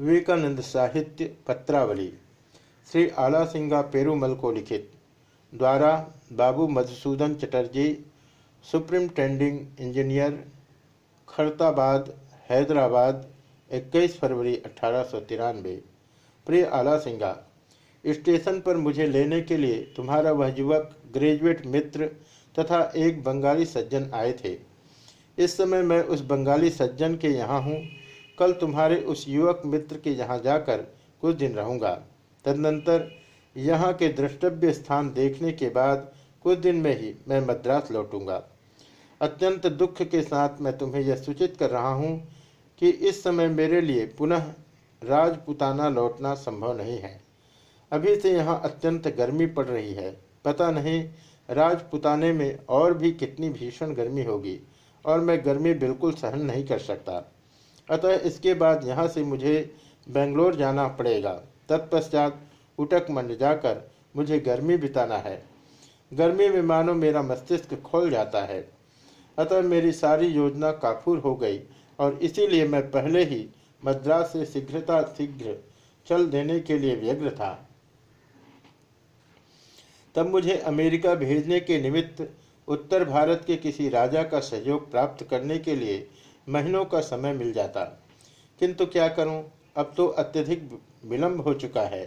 विवेकानंद साहित्य पत्रावली श्री आला सिंगा पेरूमल को लिखित द्वारा बाबू मधुसूदन चटर्जी सुप्रिंटेंडिंग इंजीनियर खरताबाद हैदराबाद 21 फरवरी अठारह सौ तिरानबे प्रिय आला सिंगा स्टेशन पर मुझे लेने के लिए तुम्हारा वह युवक ग्रेजुएट मित्र तथा एक बंगाली सज्जन आए थे। इस समय मैं उस बंगाली सज्जन के यहाँ हूँ। कल तुम्हारे उस युवक मित्र के यहाँ जाकर कुछ दिन रहूँगा। तदनंतर यहाँ के द्रष्टव्य स्थान देखने के बाद कुछ दिन में ही मैं मद्रास लौटूँगा। अत्यंत दुख के साथ मैं तुम्हें यह सूचित कर रहा हूँ कि इस समय मेरे लिए पुनः राजपुताना लौटना संभव नहीं है। अभी से यहाँ अत्यंत गर्मी पड़ रही है। पता नहीं राजपुताने में और भी कितनी भीषण गर्मी होगी और मैं गर्मी बिल्कुल सहन नहीं कर सकता। अतः इसके बाद यहाँ से मुझे बेंगलोर जाना पड़ेगा। तत्पश्चात उटक मंड जाकर मुझे गर्मी बिताना है। गर्मी में मानो मेरा मस्तिष्क खोल जाता है। अतः मेरी सारी योजना काफूर हो गई और इसीलिए मैं पहले ही मद्रास से शीघ्रता शीघ्र चल देने के लिए व्यग्र था। तब मुझे अमेरिका भेजने के निमित्त उत्तर भारत के किसी राजा का सहयोग प्राप्त करने के लिए महीनों का समय मिल जाता। किंतु क्या करूँ? अब तो अत्यधिक विलम्ब हो चुका है।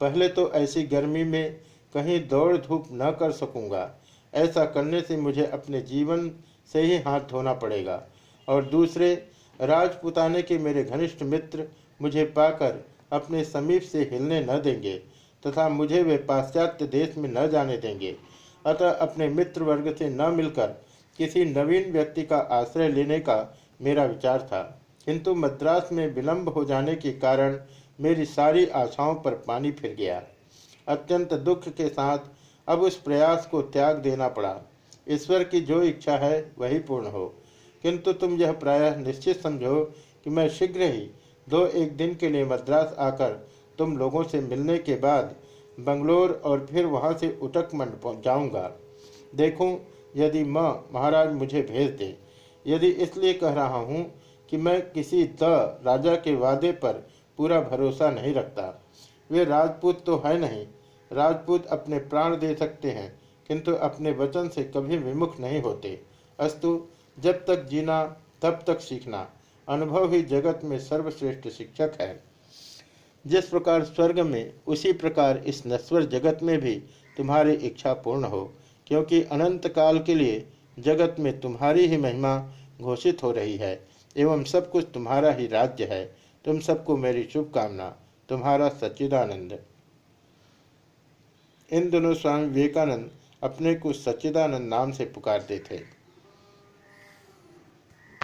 पहले तो ऐसी गर्मी में कहीं दौड़ धूप न कर सकूँगा। ऐसा करने से मुझे अपने जीवन से ही हाथ धोना पड़ेगा। और दूसरे, राजपुताने के मेरे घनिष्ठ मित्र मुझे पाकर अपने समीप से हिलने न देंगे तथा मुझे वे पाश्चात्य देश में न जाने देंगे। अतः अपने मित्र वर्ग से न मिलकर किसी नवीन व्यक्ति का आश्रय लेने का मेरा विचार था। किंतु मद्रास में विलंब हो जाने के कारण मेरी सारी आशाओं पर पानी फिर गया। अत्यंत दुख के साथ अब उस प्रयास को त्याग देना पड़ा। ईश्वर की जो इच्छा है, वही पूर्ण हो। किंतु तुम यह प्रायः निश्चित समझो कि मैं शीघ्र ही दो एक दिन के लिए मद्रास आकर तुम लोगों से मिलने के बाद बंगलोर और फिर वहाँ से उटक मंड पहुँच देखूँ, यदि माँ महाराज मुझे भेज दे। यदि इसलिए कह रहा हूँ कि मैं किसी द राजा के वादे पर पूरा भरोसा नहीं रखता। वे राजपूत तो है नहीं। राजपूत अपने प्राण दे सकते हैं, किंतु अपने वचन से कभी विमुख नहीं होते। अस्तु, जब तक जीना, तब तक सीखना। अनुभव ही जगत में सर्वश्रेष्ठ शिक्षक है। जिस प्रकार स्वर्ग में, उसी प्रकार इस नश्वर जगत में भी तुम्हारी इच्छा पूर्ण हो, क्योंकि अनंत काल के लिए जगत में तुम्हारी ही महिमा घोषित हो रही है, एवं सब कुछ तुम्हारा ही राज्य है। तुम सबको मेरी शुभकामना। तुम्हारा सच्चिदानंद। इन दोनों स्वामी विवेकानंद अपने को सच्चिदानंद नाम से पुकारते थे।